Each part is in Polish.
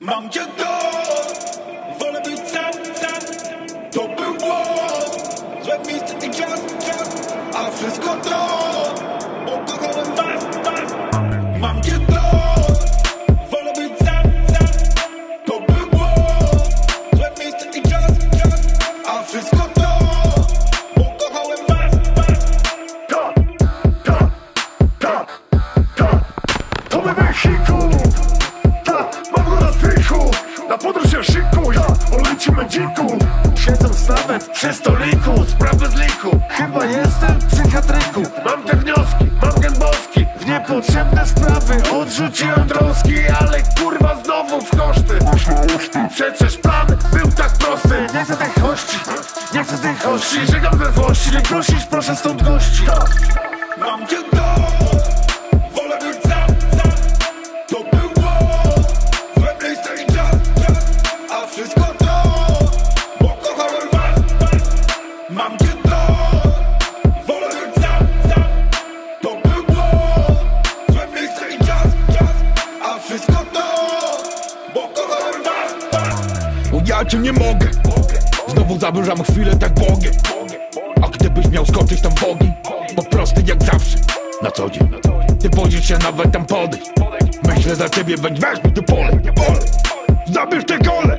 Mam cię dziku Siedząc nawet przy stoliku Sprawy z liku. Chyba jestem w psychiatryku. Mam te wnioski, mam gen boski. W niepotrzebne sprawy Odrzuciłem troski Ale kurwa znowu w koszty. Przecież plan był tak prosty. Nie chcę tych hości Nie chcę tych hości. Żegam we złości Nie prosisz, proszę stąd gości was Ja cię nie mogę. Znowu zaburzam chwilę tak Bogiem A gdybyś miał skoczyć tam w Po prosty jak zawsze Na co dzień. Ty boisz się nawet tam podejść. Myślę za ciebie, weź weź mi tu pole Zabierz te gole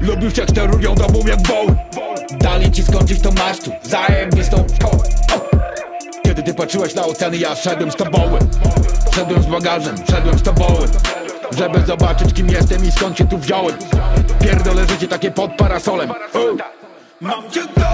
Lubisz jak sterują tobą jak woły. Dalej ci skończyć to masz tu Zajebistą szkołę O! Kiedy ty patrzyłeś na oceny, ja szedłem z tobą. Szedłem z bagażem, szedłem z tobą Żeby zobaczyć kim jestem i skąd cię tu wziąłem Pierdolę życie takie pod parasolem! Mam cię dość